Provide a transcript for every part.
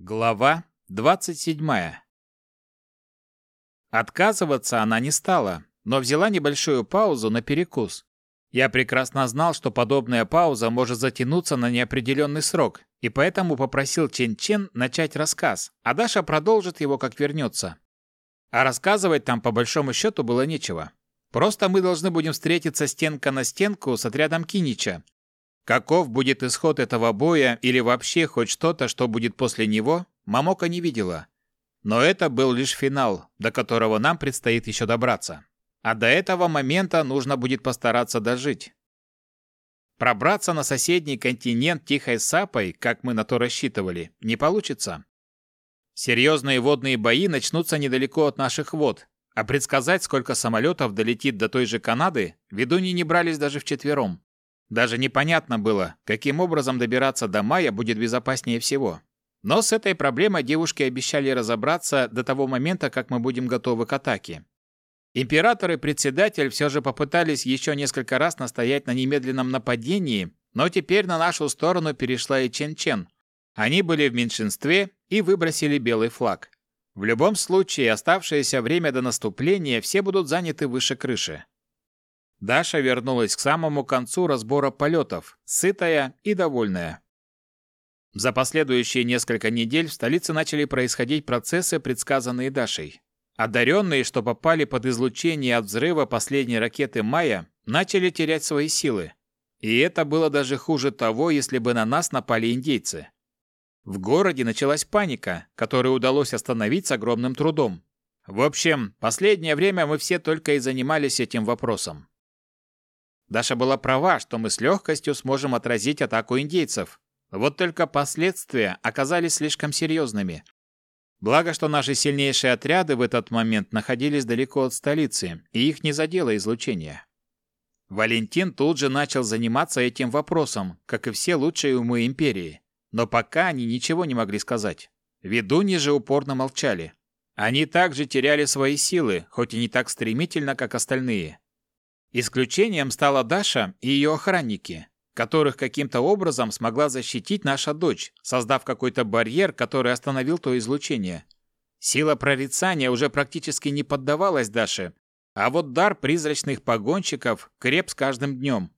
Глава 27. Отказываться она не стала, но взяла небольшую паузу на перекус. Я прекрасно знал, что подобная пауза может затянуться на неопределенный срок, и поэтому попросил Чен-Чен начать рассказ, а Даша продолжит его, как вернется. А рассказывать там по большому счету было нечего. Просто мы должны будем встретиться стенка на стенку с отрядом Кинича, Каков будет исход этого боя или вообще хоть что-то, что будет после него, Мамока не видела. Но это был лишь финал, до которого нам предстоит еще добраться. А до этого момента нужно будет постараться дожить. Пробраться на соседний континент тихой сапой, как мы на то рассчитывали, не получится. Серьезные водные бои начнутся недалеко от наших вод, а предсказать, сколько самолетов долетит до той же Канады, ведуни не брались даже вчетвером. Даже непонятно было, каким образом добираться до Мая будет безопаснее всего. Но с этой проблемой девушки обещали разобраться до того момента, как мы будем готовы к атаке. Император и председатель все же попытались еще несколько раз настоять на немедленном нападении, но теперь на нашу сторону перешла и Чен-Чен. Они были в меньшинстве и выбросили белый флаг. В любом случае, оставшееся время до наступления все будут заняты выше крыши. Даша вернулась к самому концу разбора полетов, сытая и довольная. За последующие несколько недель в столице начали происходить процессы, предсказанные Дашей. Одаренные, что попали под излучение от взрыва последней ракеты «Майя», начали терять свои силы. И это было даже хуже того, если бы на нас напали индейцы. В городе началась паника, которую удалось остановить с огромным трудом. В общем, последнее время мы все только и занимались этим вопросом. Даша была права, что мы с легкостью сможем отразить атаку индейцев. Вот только последствия оказались слишком серьезными. Благо, что наши сильнейшие отряды в этот момент находились далеко от столицы, и их не задело излучение. Валентин тут же начал заниматься этим вопросом, как и все лучшие умы империи. Но пока они ничего не могли сказать. Ведуньи же упорно молчали. Они также теряли свои силы, хоть и не так стремительно, как остальные. Исключением стала Даша и ее охранники, которых каким-то образом смогла защитить наша дочь, создав какой-то барьер, который остановил то излучение. Сила прорицания уже практически не поддавалась Даше, а вот дар призрачных погонщиков креп с каждым днем.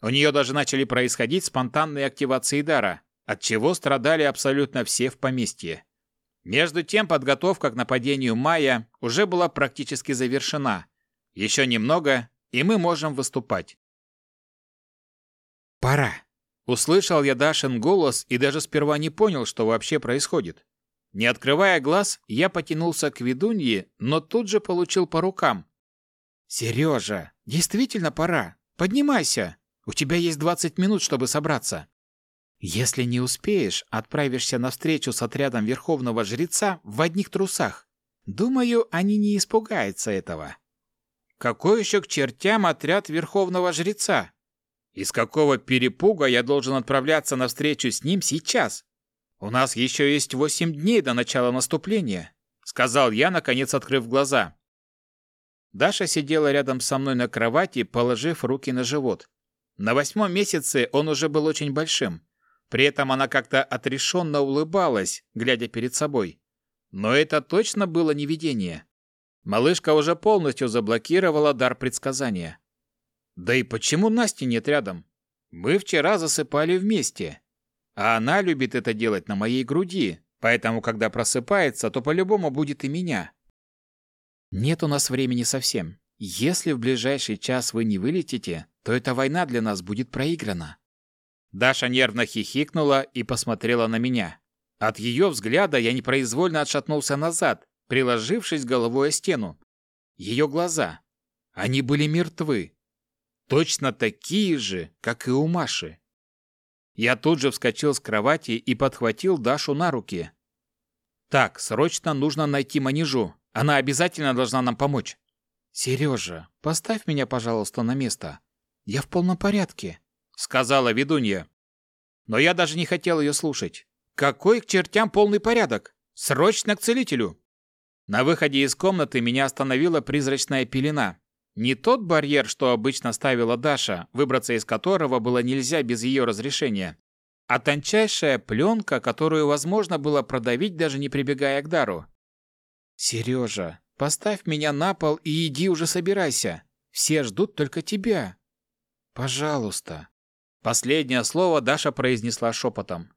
У нее даже начали происходить спонтанные активации дара, от чего страдали абсолютно все в поместье. Между тем подготовка к нападению Майя уже была практически завершена. Еще немного, и мы можем выступать. «Пора!» Услышал я Дашин голос и даже сперва не понял, что вообще происходит. Не открывая глаз, я потянулся к ведунье, но тут же получил по рукам. «Сережа, действительно пора. Поднимайся. У тебя есть 20 минут, чтобы собраться. Если не успеешь, отправишься на встречу с отрядом Верховного Жреца в одних трусах. Думаю, они не испугаются этого». Какой еще к чертям отряд Верховного Жреца? Из какого перепуга я должен отправляться на встречу с ним сейчас? У нас еще есть восемь дней до начала наступления, сказал я, наконец открыв глаза. Даша сидела рядом со мной на кровати, положив руки на живот. На восьмом месяце он уже был очень большим. При этом она как-то отрешенно улыбалась, глядя перед собой. Но это точно было не видение. Малышка уже полностью заблокировала дар предсказания. Да и почему Насти нет рядом? Мы вчера засыпали вместе. А она любит это делать на моей груди, поэтому, когда просыпается, то по-любому будет и меня. Нет у нас времени совсем. Если в ближайший час вы не вылетите, то эта война для нас будет проиграна. Даша нервно хихикнула и посмотрела на меня. От ее взгляда я непроизвольно отшатнулся назад, приложившись головой о стену. Ее глаза. Они были мертвы. Точно такие же, как и у Маши. Я тут же вскочил с кровати и подхватил Дашу на руки. «Так, срочно нужно найти манежу. Она обязательно должна нам помочь». «Сережа, поставь меня, пожалуйста, на место. Я в полном порядке», — сказала ведунья. Но я даже не хотел ее слушать. «Какой к чертям полный порядок? Срочно к целителю!» На выходе из комнаты меня остановила призрачная пелена. Не тот барьер, что обычно ставила Даша, выбраться из которого было нельзя без ее разрешения, а тончайшая пленка, которую возможно было продавить, даже не прибегая к дару. «Сережа, поставь меня на пол и иди уже собирайся. Все ждут только тебя. Пожалуйста». Последнее слово Даша произнесла шепотом.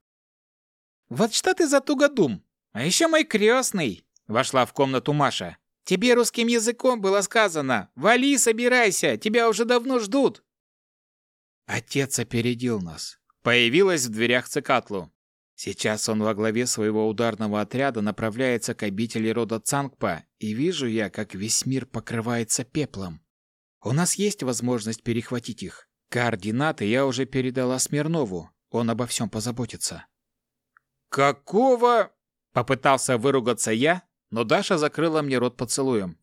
«Вот что ты за тугодум? А еще мой крестный!» Вошла в комнату Маша. «Тебе русским языком было сказано. Вали, собирайся, тебя уже давно ждут». Отец опередил нас. Появилась в дверях Цикатлу. Сейчас он во главе своего ударного отряда направляется к обители рода Цангпа, и вижу я, как весь мир покрывается пеплом. У нас есть возможность перехватить их. Координаты я уже передала Смирнову. Он обо всем позаботится. «Какого?» — попытался выругаться я, но Даша закрыла мне рот поцелуем.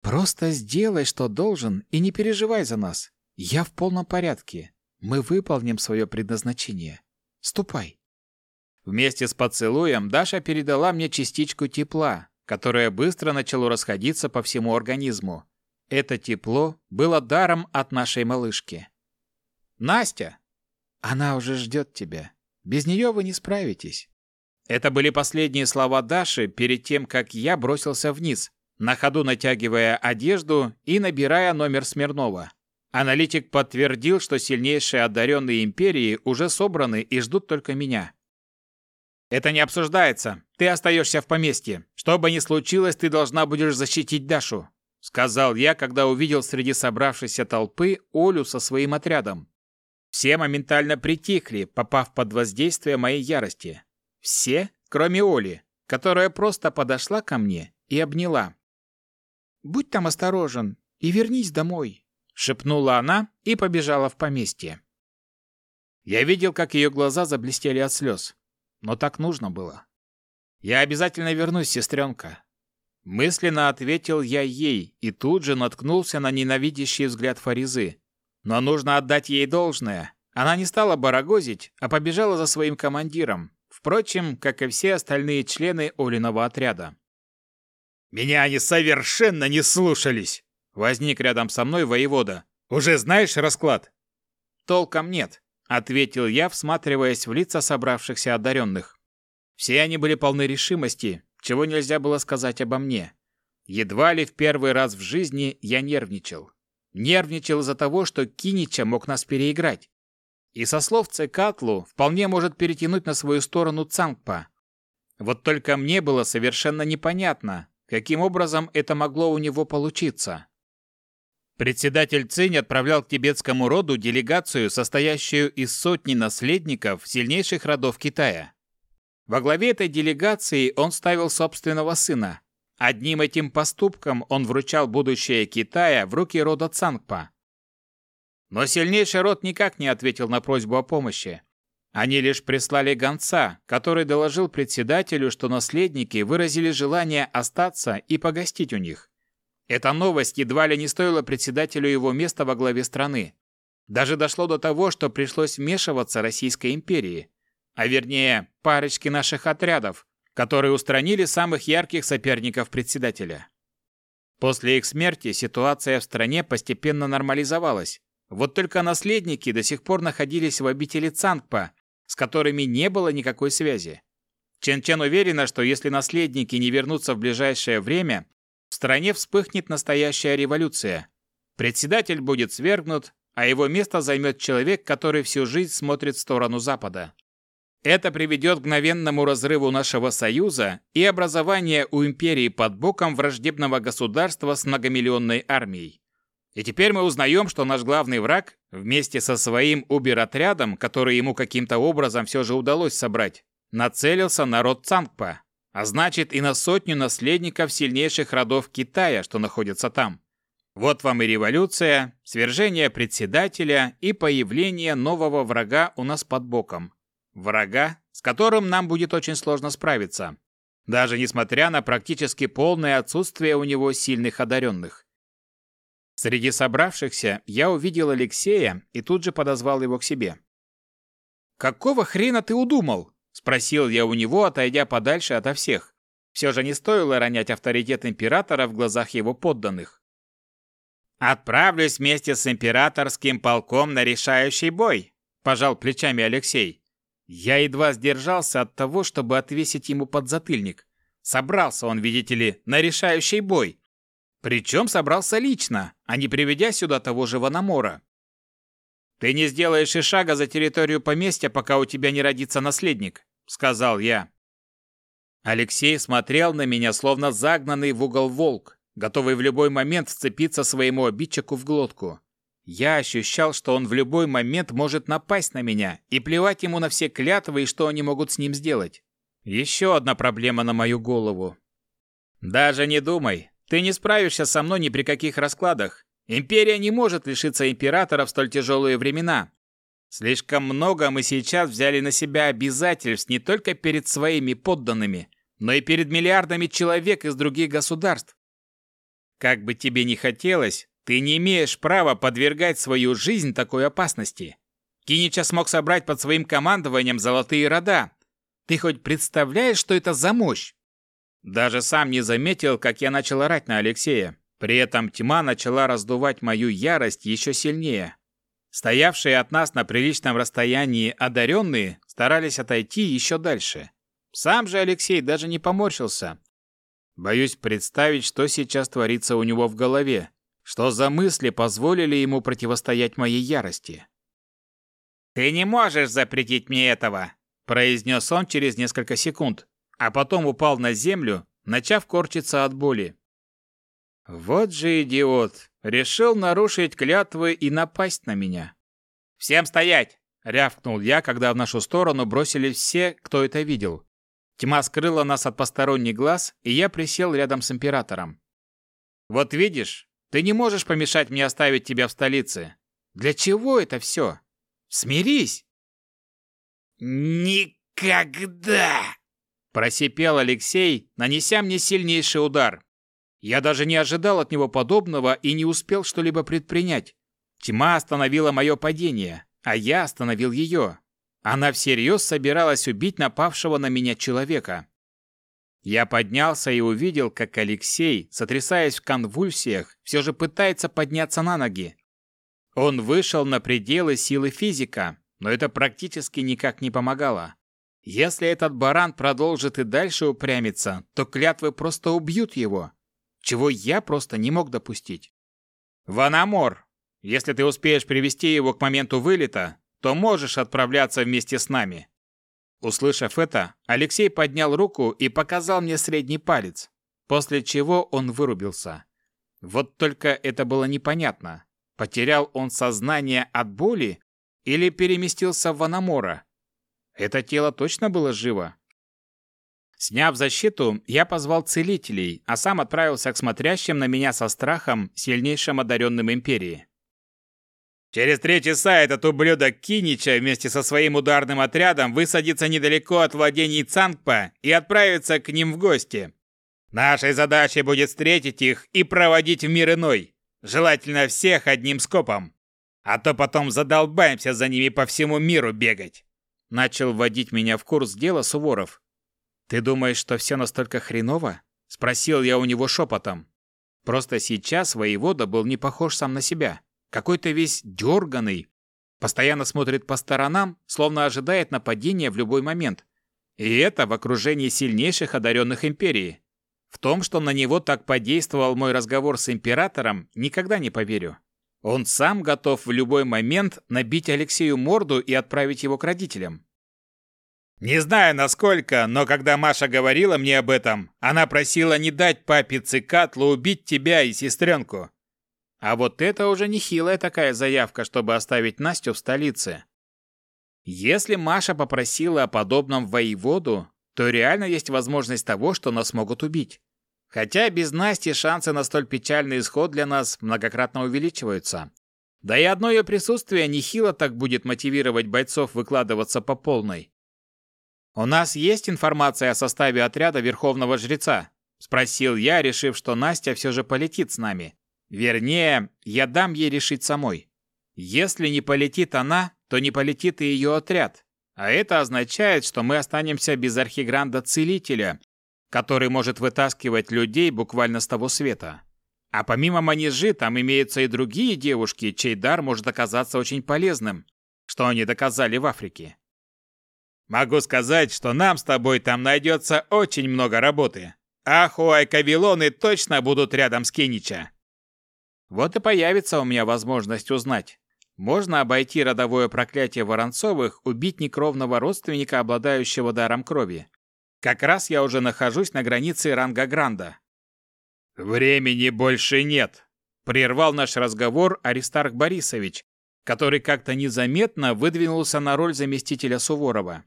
«Просто сделай, что должен, и не переживай за нас. Я в полном порядке. Мы выполним свое предназначение. Ступай. Вместе с поцелуем Даша передала мне частичку тепла, которое быстро начало расходиться по всему организму. Это тепло было даром от нашей малышки. Настя, она уже ждет тебя. Без нее вы не справитесь. Это были последние слова Даши перед тем, как я бросился вниз, на ходу натягивая одежду и набирая номер Смирнова. Аналитик подтвердил, что сильнейшие одаренные империи уже собраны и ждут только меня. «Это не обсуждается. Ты остаешься в поместье. Что бы ни случилось, ты должна будешь защитить Дашу», сказал я, когда увидел среди собравшейся толпы Олю со своим отрядом. Все моментально притихли, попав под воздействие моей ярости. Все, кроме Оли, которая просто подошла ко мне и обняла. «Будь там осторожен и вернись домой шепнула она и побежала в поместье. Я видел, как ее глаза заблестели от слез, но так нужно было. Я обязательно вернусь, сестренка. Мысленно ответил я ей и тут же наткнулся на ненавидящий взгляд Фаризы. Но нужно отдать ей должное. Она не стала барагозить, а побежала за своим командиром. Впрочем, как и все остальные члены Олиного отряда. «Меня они совершенно не слушались!» Возник рядом со мной воевода. «Уже знаешь расклад?» «Толком нет», — ответил я, всматриваясь в лица собравшихся одаренных. Все они были полны решимости, чего нельзя было сказать обо мне. Едва ли в первый раз в жизни я нервничал. Нервничал из-за того, что Кинича мог нас переиграть. И со слов Цекатлу вполне может перетянуть на свою сторону Цангпа. Вот только мне было совершенно непонятно, каким образом это могло у него получиться. Председатель Цинь отправлял к тибетскому роду делегацию, состоящую из сотни наследников сильнейших родов Китая. Во главе этой делегации он ставил собственного сына. Одним этим поступком он вручал будущее Китая в руки рода Цангпа. Но сильнейший род никак не ответил на просьбу о помощи. Они лишь прислали гонца, который доложил председателю, что наследники выразили желание остаться и погостить у них. Эта новость едва ли не стоила председателю его места во главе страны. Даже дошло до того, что пришлось вмешиваться Российской империи, а вернее парочки наших отрядов, которые устранили самых ярких соперников председателя. После их смерти ситуация в стране постепенно нормализовалась. Вот только наследники до сих пор находились в обители Цангпа, с которыми не было никакой связи. Чен Чен уверена, что если наследники не вернутся в ближайшее время, в стране вспыхнет настоящая революция. Председатель будет свергнут, а его место займет человек, который всю жизнь смотрит в сторону Запада. Это приведет к мгновенному разрыву нашего союза и образованию у империи под боком враждебного государства с многомиллионной армией. И теперь мы узнаем, что наш главный враг, вместе со своим убер-отрядом, который ему каким-то образом все же удалось собрать, нацелился на род Цангпа а значит и на сотню наследников сильнейших родов Китая, что находятся там. Вот вам и революция, свержение председателя и появление нового врага у нас под боком. Врага, с которым нам будет очень сложно справиться, даже несмотря на практически полное отсутствие у него сильных одаренных. Среди собравшихся я увидел Алексея и тут же подозвал его к себе. «Какого хрена ты удумал?» Спросил я у него, отойдя подальше ото всех. Все же не стоило ронять авторитет императора в глазах его подданных. «Отправлюсь вместе с императорским полком на решающий бой», – пожал плечами Алексей. Я едва сдержался от того, чтобы отвесить ему подзатыльник. Собрался он, видите ли, на решающий бой. Причем собрался лично, а не приведя сюда того же Ванамора. «Ты не сделаешь и шага за территорию поместья, пока у тебя не родится наследник», — сказал я. Алексей смотрел на меня, словно загнанный в угол волк, готовый в любой момент вцепиться своему обидчику в глотку. Я ощущал, что он в любой момент может напасть на меня и плевать ему на все клятвы и что они могут с ним сделать. Еще одна проблема на мою голову. Даже не думай, ты не справишься со мной ни при каких раскладах. Империя не может лишиться императора в столь тяжелые времена. Слишком много мы сейчас взяли на себя обязательств не только перед своими подданными, но и перед миллиардами человек из других государств. Как бы тебе ни хотелось, ты не имеешь права подвергать свою жизнь такой опасности. Кинича смог собрать под своим командованием золотые рода. Ты хоть представляешь, что это за мощь? Даже сам не заметил, как я начал орать на Алексея. При этом тьма начала раздувать мою ярость еще сильнее. Стоявшие от нас на приличном расстоянии одаренные старались отойти еще дальше. Сам же Алексей даже не поморщился. Боюсь представить, что сейчас творится у него в голове. Что за мысли позволили ему противостоять моей ярости? «Ты не можешь запретить мне этого!» произнес он через несколько секунд, а потом упал на землю, начав корчиться от боли. Вот же идиот! Решил нарушить клятвы и напасть на меня. «Всем стоять!» — рявкнул я, когда в нашу сторону бросились все, кто это видел. Тьма скрыла нас от посторонних глаз, и я присел рядом с императором. «Вот видишь, ты не можешь помешать мне оставить тебя в столице. Для чего это все? Смирись!» «Никогда!» – просипел Алексей, нанеся мне сильнейший удар. Я даже не ожидал от него подобного и не успел что-либо предпринять. Тьма остановила мое падение, а я остановил ее. Она всерьез собиралась убить напавшего на меня человека. Я поднялся и увидел, как Алексей, сотрясаясь в конвульсиях, все же пытается подняться на ноги. Он вышел на пределы силы физика, но это практически никак не помогало. Если этот баран продолжит и дальше упрямиться, то клятвы просто убьют его, чего я просто не мог допустить. «Ванамор, если ты успеешь привести его к моменту вылета, то можешь отправляться вместе с нами. Услышав это, Алексей поднял руку и показал мне средний палец, после чего он вырубился. Вот только это было непонятно. Потерял он сознание от боли или переместился в Ванамора? Это тело точно было живо? Сняв защиту, я позвал целителей, а сам отправился к смотрящим на меня со страхом сильнейшим одаренным Империи. Через три часа этот ублюдок Кинича вместе со своим ударным отрядом высадится недалеко от владений Цангпа и отправится к ним в гости. Нашей задачей будет встретить их и проводить в мир иной, желательно всех одним скопом. А то потом задолбаемся за ними по всему миру бегать. Начал вводить меня в курс дела Суворов. Ты думаешь, что все настолько хреново? Спросил я у него шепотом. Просто сейчас воевода был не похож сам на себя какой-то весь дерганый, постоянно смотрит по сторонам, словно ожидает нападения в любой момент. И это в окружении сильнейших одаренных империи. В том, что на него так подействовал мой разговор с императором, никогда не поверю. Он сам готов в любой момент набить Алексею морду и отправить его к родителям. Не знаю насколько, но когда Маша говорила мне об этом, она просила не дать папе Цикатлу убить тебя и сестренку. А вот это уже нехилая такая заявка, чтобы оставить Настю в столице. Если Маша попросила о подобном воеводу, то реально есть возможность того, что нас могут убить. Хотя без Насти шансы на столь печальный исход для нас многократно увеличиваются. Да и одно ее присутствие нехило так будет мотивировать бойцов выкладываться по полной. «У нас есть информация о составе отряда Верховного Жреца?» – спросил я, решив, что Настя все же полетит с нами. Вернее, я дам ей решить самой. Если не полетит она, то не полетит и ее отряд. А это означает, что мы останемся без архигранда-целителя, который может вытаскивать людей буквально с того света. А помимо Манежи, там имеются и другие девушки, чей дар может оказаться очень полезным, что они доказали в Африке. Могу сказать, что нам с тобой там найдется очень много работы. А Хуайкавилоны точно будут рядом с Кинича. Вот и появится у меня возможность узнать, можно обойти родовое проклятие Воронцовых, убить некровного родственника, обладающего даром крови. Как раз я уже нахожусь на границе ранга Гранда. «Времени больше нет», — прервал наш разговор Аристарх Борисович, который как-то незаметно выдвинулся на роль заместителя Суворова.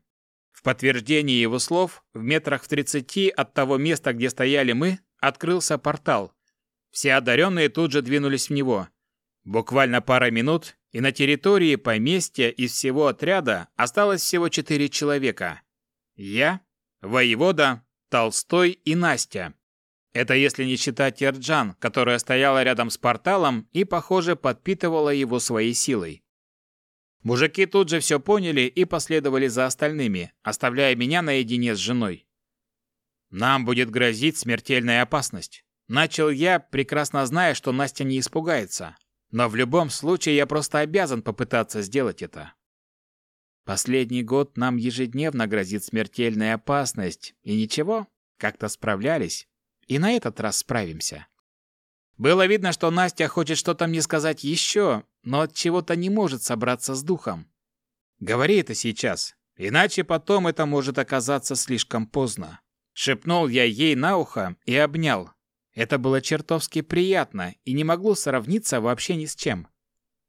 В подтверждение его слов, в метрах в тридцати от того места, где стояли мы, открылся портал. Все одаренные тут же двинулись в него. Буквально пара минут, и на территории поместья из всего отряда осталось всего четыре человека. Я, воевода, Толстой и Настя. Это если не считать Ерджан, которая стояла рядом с порталом и, похоже, подпитывала его своей силой. Мужики тут же все поняли и последовали за остальными, оставляя меня наедине с женой. «Нам будет грозить смертельная опасность», — начал я, прекрасно зная, что Настя не испугается. Но в любом случае я просто обязан попытаться сделать это. Последний год нам ежедневно грозит смертельная опасность, и ничего, как-то справлялись, и на этот раз справимся. Было видно, что Настя хочет что-то мне сказать еще, но от чего-то не может собраться с духом. Говори это сейчас, иначе потом это может оказаться слишком поздно. Шепнул я ей на ухо и обнял, это было чертовски приятно и не могло сравниться вообще ни с чем.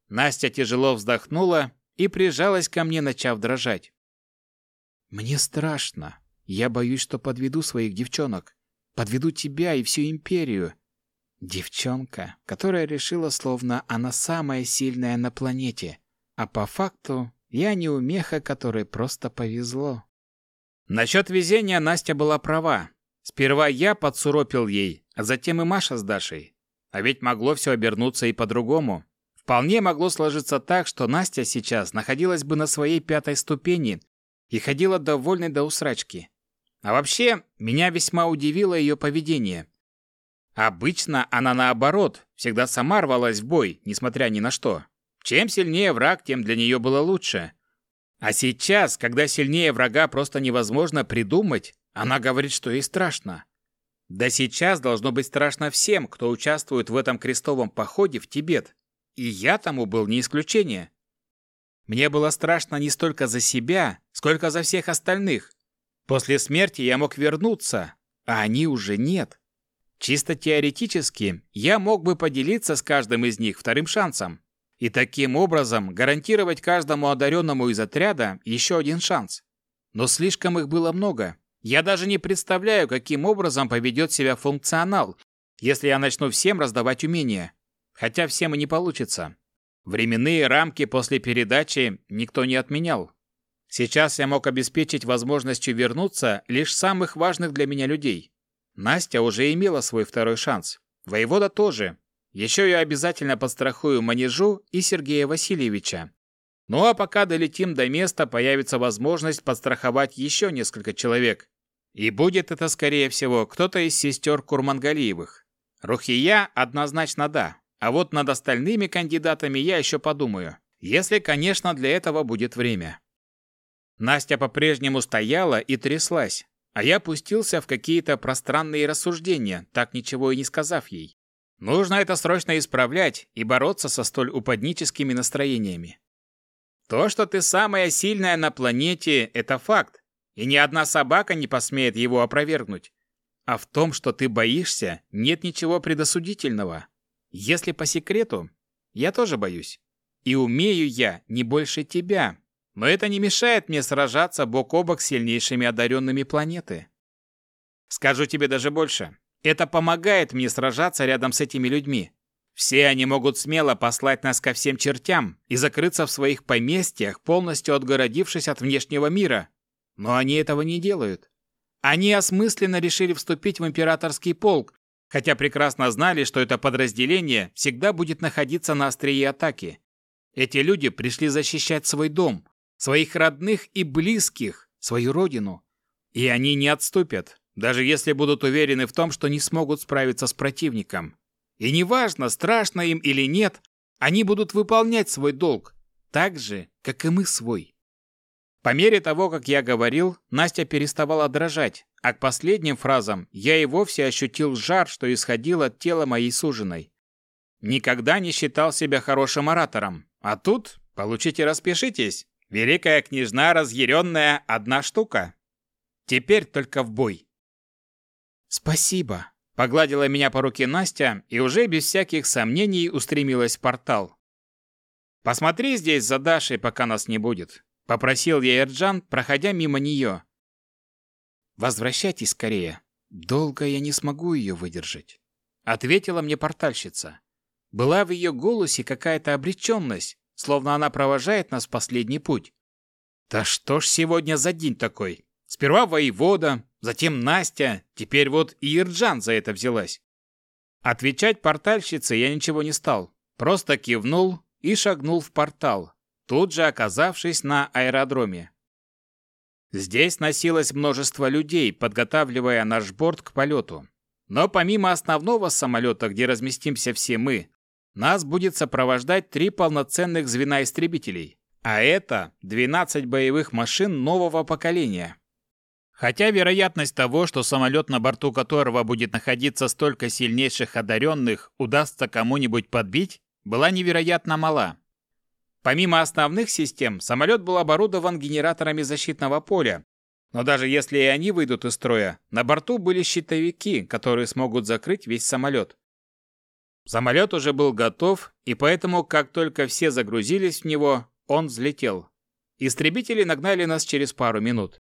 Настя тяжело вздохнула и прижалась ко мне, начав дрожать. «Мне страшно. Я боюсь, что подведу своих девчонок. Подведу тебя и всю империю. Девчонка, которая решила, словно она самая сильная на планете. А по факту я не умеха, которой просто повезло». Насчет везения Настя была права. Сперва я подсуропил ей, а затем и Маша с Дашей. А ведь могло все обернуться и по-другому. Вполне могло сложиться так, что Настя сейчас находилась бы на своей пятой ступени и ходила довольной до усрачки. А вообще, меня весьма удивило ее поведение. Обычно она наоборот, всегда сама рвалась в бой, несмотря ни на что. Чем сильнее враг, тем для нее было лучше. А сейчас, когда сильнее врага просто невозможно придумать, она говорит, что ей страшно. Да сейчас должно быть страшно всем, кто участвует в этом крестовом походе в Тибет. И я тому был не исключение. Мне было страшно не столько за себя, сколько за всех остальных. После смерти я мог вернуться, а они уже нет. Чисто теоретически я мог бы поделиться с каждым из них вторым шансом. И таким образом гарантировать каждому одаренному из отряда еще один шанс. Но слишком их было много. Я даже не представляю, каким образом поведет себя функционал, если я начну всем раздавать умения. Хотя всем и не получится. Временные рамки после передачи никто не отменял. Сейчас я мог обеспечить возможностью вернуться лишь самых важных для меня людей. Настя уже имела свой второй шанс. Воевода тоже. Еще я обязательно подстрахую Манежу и Сергея Васильевича. Ну а пока долетим до места, появится возможность подстраховать еще несколько человек. И будет это, скорее всего, кто-то из сестер Курмангалиевых. Рухия однозначно да, а вот над остальными кандидатами я еще подумаю. Если, конечно, для этого будет время. Настя по-прежнему стояла и тряслась, а я пустился в какие-то пространные рассуждения, так ничего и не сказав ей. Нужно это срочно исправлять и бороться со столь упадническими настроениями. То, что ты самая сильная на планете, это факт, и ни одна собака не посмеет его опровергнуть. А в том, что ты боишься, нет ничего предосудительного. Если по секрету, я тоже боюсь. И умею я не больше тебя, но это не мешает мне сражаться бок о бок с сильнейшими одаренными планеты. Скажу тебе даже больше. Это помогает мне сражаться рядом с этими людьми. Все они могут смело послать нас ко всем чертям и закрыться в своих поместьях, полностью отгородившись от внешнего мира. Но они этого не делают. Они осмысленно решили вступить в императорский полк, хотя прекрасно знали, что это подразделение всегда будет находиться на острие атаки. Эти люди пришли защищать свой дом, своих родных и близких, свою родину. И они не отступят, даже если будут уверены в том, что не смогут справиться с противником. И неважно, страшно им или нет, они будут выполнять свой долг, так же, как и мы свой. По мере того, как я говорил, Настя переставала дрожать, а к последним фразам я и вовсе ощутил жар, что исходил от тела моей суженой. Никогда не считал себя хорошим оратором, а тут, получите распишитесь, великая княжна разъяренная одна штука. Теперь только в бой. «Спасибо», — погладила меня по руке Настя и уже без всяких сомнений устремилась в портал. «Посмотри здесь за Дашей, пока нас не будет», — попросил я Эрджан, проходя мимо нее. «Возвращайтесь скорее. Долго я не смогу ее выдержать», — ответила мне портальщица. Была в ее голосе какая-то обреченность, словно она провожает нас в последний путь. «Да что ж сегодня за день такой? Сперва воевода, затем Настя, теперь вот и Ирджан за это взялась». Отвечать портальщице я ничего не стал, просто кивнул и шагнул в портал, тут же оказавшись на аэродроме. Здесь носилось множество людей, подготавливая наш борт к полету. Но помимо основного самолета, где разместимся все мы, нас будет сопровождать три полноценных звена истребителей. А это 12 боевых машин нового поколения. Хотя вероятность того, что самолет, на борту которого будет находиться столько сильнейших одаренных, удастся кому-нибудь подбить, была невероятно мала. Помимо основных систем, самолет был оборудован генераторами защитного поля. Но даже если и они выйдут из строя, на борту были щитовики, которые смогут закрыть весь самолет. Самолет уже был готов, и поэтому, как только все загрузились в него, он взлетел. Истребители нагнали нас через пару минут.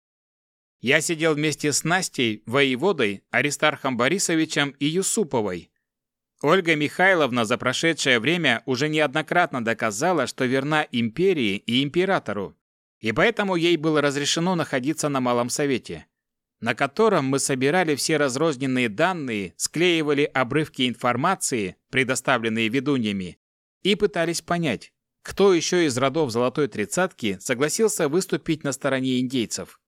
Я сидел вместе с Настей, воеводой, Аристархом Борисовичем и Юсуповой. Ольга Михайловна за прошедшее время уже неоднократно доказала, что верна империи и императору, и поэтому ей было разрешено находиться на Малом Совете на котором мы собирали все разрозненные данные, склеивали обрывки информации, предоставленные ведуньями, и пытались понять, кто еще из родов Золотой Тридцатки согласился выступить на стороне индейцев.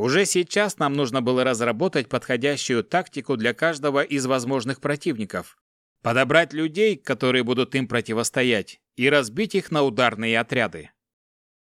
Уже сейчас нам нужно было разработать подходящую тактику для каждого из возможных противников, подобрать людей, которые будут им противостоять, и разбить их на ударные отряды.